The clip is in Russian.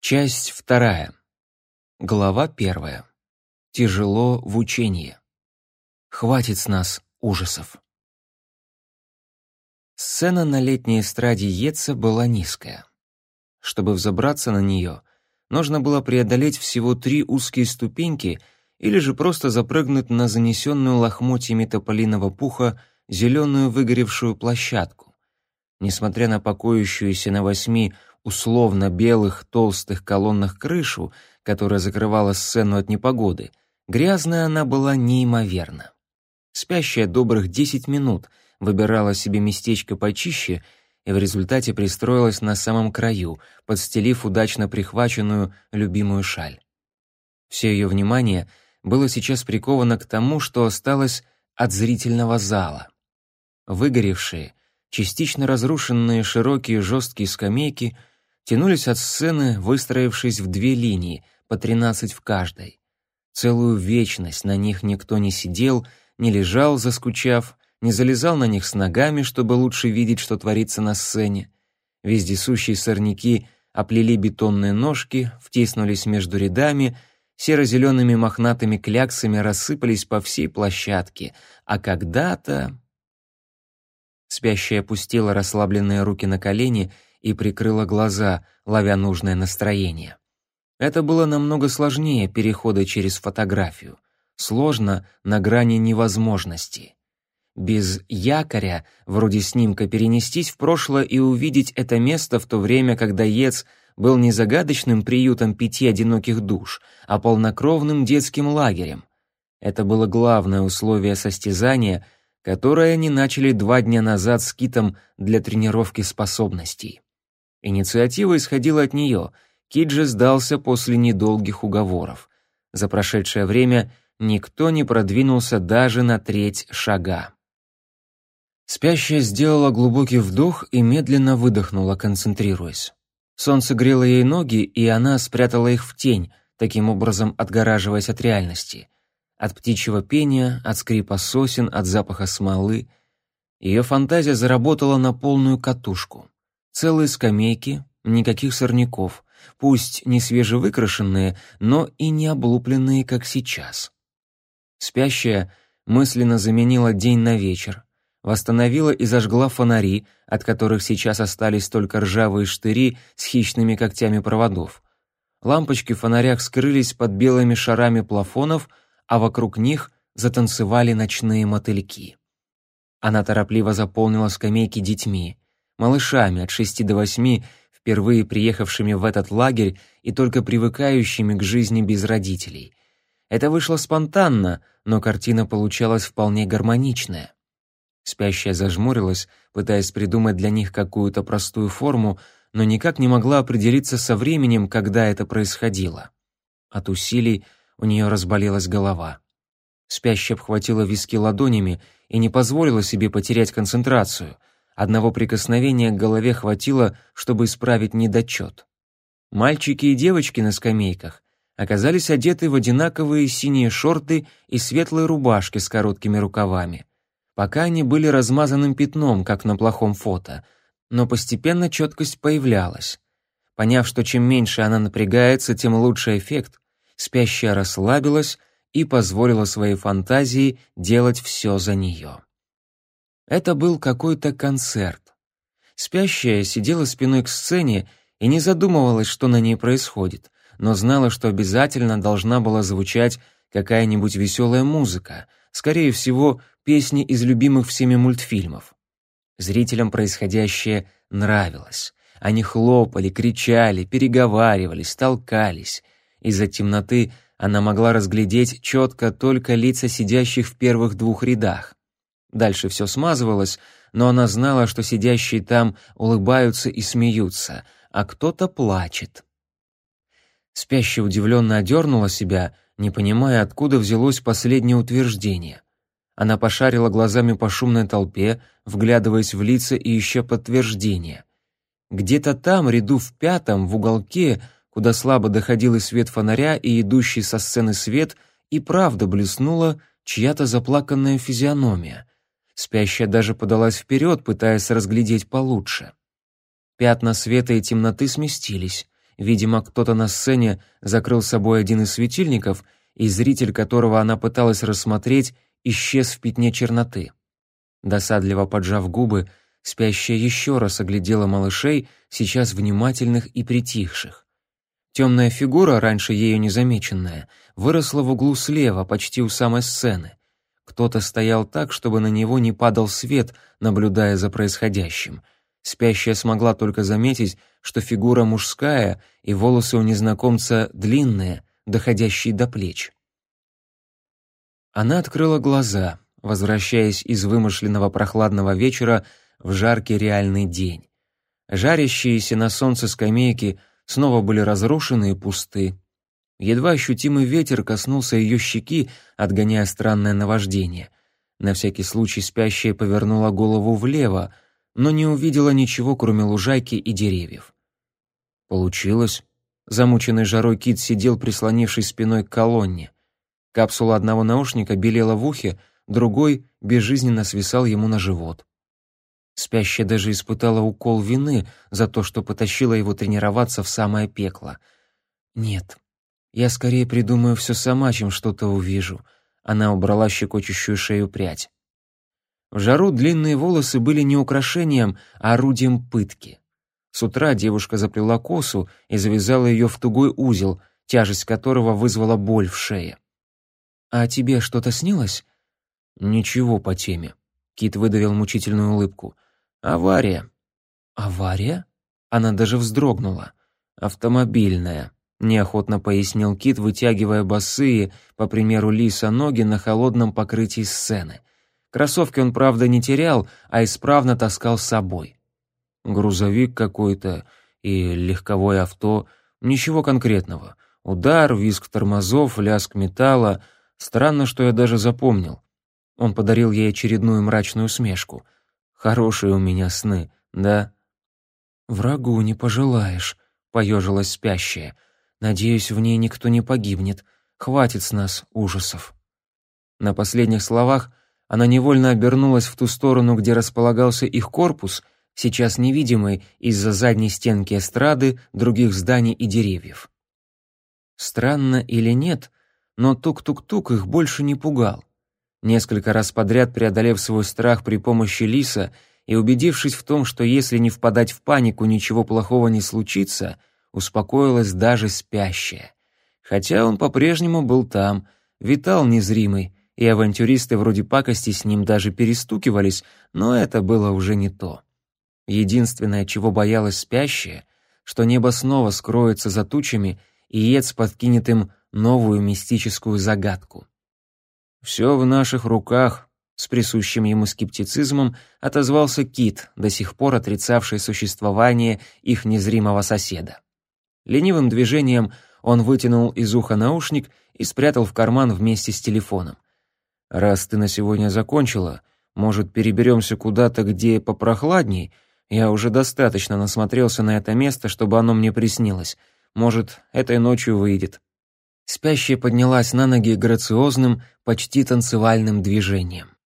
Часть вторая. Глава первая. Тяжело в учении. Хватит с нас ужасов. Сцена на летней эстраде Еца была низкая. Чтобы взобраться на нее, нужно было преодолеть всего три узкие ступеньки или же просто запрыгнуть на занесенную лохмотьями тополиного пуха зеленую выгоревшую площадку. Несмотря на покоящуюся на восьми условно белых толстых колоннах крышу, которая закрывала сцену от непогоды, грязная она была неимоверно. Спящая добрых десять минут выбирала себе местечко почище и в результате пристроилась на самом краю, подстелив удачно прихваченную любимую шаль. Все ее внимание было сейчас приковано к тому, что осталось от зрительного зала. Выгоревшие, частично разрушенные широкие жесткие скамейки тянулись от сцены, выстроившись в две линии, по тринадцать в каждой. Целую вечность на них никто не сидел, не лежал, заскучав, не залезал на них с ногами, чтобы лучше видеть, что творится на сцене. Вездесущие сорняки оплели бетонные ножки, втиснулись между рядами, серо-зелеными мохнатыми кляксами рассыпались по всей площадке, а когда-то... Спящая опустила расслабленные руки на колени — и прикрыла глаза, ловя нужное настроение. Это было намного сложнее перехода через фотографию. Сложно на грани невозможности. Без якоря, вроде снимка, перенестись в прошлое и увидеть это место в то время, когда Ец был не загадочным приютом пяти одиноких душ, а полнокровным детским лагерем. Это было главное условие состязания, которое они начали два дня назад с Китом для тренировки способностей. Инициатива исходила от нее. Киджи сдался после недолгих уговоров. За прошедшее время никто не продвинулся даже на треть шага. Спящая сделала глубокий вдох и медленно выдохнула, концентрируясь. Солнце грело ей ноги, и она спрятала их в тень, таким образом отгораживаясь от реальности. От птичьего пения, от скрипа сосен, от запаха смолы. Ее фантазия заработала на полную катушку. Целые скамейки, никаких сорняков, пусть не свежевыкрашенные, но и не облупленные, как сейчас. Спящая мысленно заменила день на вечер, восстановила и зажгла фонари, от которых сейчас остались только ржавые штыри с хищными когтями проводов. Лампочки в фонарях скрылись под белыми шарами плафонов, а вокруг них затанцевали ночные мотыльки. Она торопливо заполнила скамейки детьми малышами от шести до восьми, впервые приехавшими в этот лагерь и только привыкающими к жизни без родителей. Это вышло спонтанно, но картина получалась вполне гармоничная. Спящая зажмурилась, пытаясь придумать для них какую-то простую форму, но никак не могла определиться со временем, когда это происходило. От усилий у нее разболелась голова. Спящая обхватила виски ладонями и не позволила себе потерять концентрацию — Одного прикосновения к голове хватило, чтобы исправить недочет. Мальчики и девочки на скамейках оказались одеты в одинаковые синие шорты и светлые рубашки с короткими рукавами. Пока они были размазанным пятном, как на плохом фото, но постепенно четкость появлялась. Поняв, что чем меньше она напрягается, тем лучше эффект, спящая расслабилась и позволила своей фантазии делать все за нее. Это был какой-то концерт. Спящая сидела спиной к сцене и не задумывалась, что на ней происходит, но знала, что обязательно должна была звучать какая-нибудь веселая музыка, скорее всего, песни из любимых всеми мультфильмов. Зрителям происходящее нравилось. Они хлопали, кричали, переговаривались, толкались. Из-за темноты она могла разглядеть четко только лица сидящих в первых двух рядах. Дальше все смазывалось, но она знала, что сидящие там улыбаются и смеются, а кто-то плачет. Спящая удивленно одернула себя, не понимая, откуда взялось последнее утверждение. Она пошарила глазами по шумной толпе, вглядываясь в лица и ища подтверждение. Где-то там, ряду в пятом, в уголке, куда слабо доходил и свет фонаря, и идущий со сцены свет, и правда блеснула чья-то заплаканная физиономия. Спящая даже подалась вперед, пытаясь разглядеть получше. Пятна света и темноты сместились. Видимо, кто-то на сцене закрыл собой один из светильников, и зритель, которого она пыталась рассмотреть, исчез в пятне черноты. Досадливо поджав губы, спящая еще раз оглядела малышей, сейчас внимательных и притихших. Темная фигура, раньше ею незамеченная, выросла в углу слева, почти у самой сцены. Кто-то стоял так, чтобы на него не падал свет, наблюдая за происходящим. Спящая смогла только заметить, что фигура мужская, и волосы у незнакомца длинные, доходящие до плеч. Она открыла глаза, возвращаясь из вымышленного прохладного вечера в жаркий реальный день. Жарящиеся на солнце скамейки снова были разрушены и пусты. Едва ощутимый ветер коснулся ее щеки, отгоняя странное наваждение. На всякий случай спящая повернула голову влево, но не увидела ничего, кроме лужайки и деревьев. Получилось. Замученный жарой кит сидел, прислонившись спиной к колонне. Капсула одного наушника белела в ухе, другой безжизненно свисал ему на живот. Спящая даже испытала укол вины за то, что потащила его тренироваться в самое пекло. «Нет, я скорее придумаю все сама, чем что-то увижу». Она убрала щекочущую шею прядь. В жару длинные волосы были не украшением, а орудием пытки. С утра девушка заплела косу и завязала ее в тугой узел, тяжесть которого вызвала боль в шее. «А тебе что-то снилось?» «Ничего по теме», — Кит выдавил мучительную улыбку. Авария. Авария? Она даже вздрогнула. Автомобильная, неохотно пояснил Кит, вытягивая босые, по примеру Лиса, ноги на холодном покрытии сцены. Кроссовки он, правда, не терял, а исправно таскал с собой. Грузовик какой-то и легковое авто, ничего конкретного. Удар, визг тормозов, лязг металла. Странно, что я даже запомнил. Он подарил ей очередную мрачную усмешку — Хорошие у меня сны, да?» «Врагу не пожелаешь», — поежилась спящая. «Надеюсь, в ней никто не погибнет. Хватит с нас ужасов». На последних словах она невольно обернулась в ту сторону, где располагался их корпус, сейчас невидимый из-за задней стенки эстрады, других зданий и деревьев. Странно или нет, но тук-тук-тук их больше не пугал. Несколько раз подряд преодолев свой страх при помощи лиса и убедившись в том, что если не впадать в панику, ничего плохого не случится, успокоилась даже спящая. Хотя он по-прежнему был там, витал незримый, и авантюристы вроде пакости с ним даже перестукивались, но это было уже не то. Единственное, чего боялась спящая, что небо снова скроется за тучами, и Ец подкинет им новую мистическую загадку. «Все в наших руках», — с присущим ему скептицизмом отозвался Кит, до сих пор отрицавший существование их незримого соседа. Ленивым движением он вытянул из уха наушник и спрятал в карман вместе с телефоном. «Раз ты на сегодня закончила, может, переберемся куда-то, где попрохладней? Я уже достаточно насмотрелся на это место, чтобы оно мне приснилось. Может, этой ночью выйдет». Спящая поднялась на ноги грациозным, почти танцевальным движением.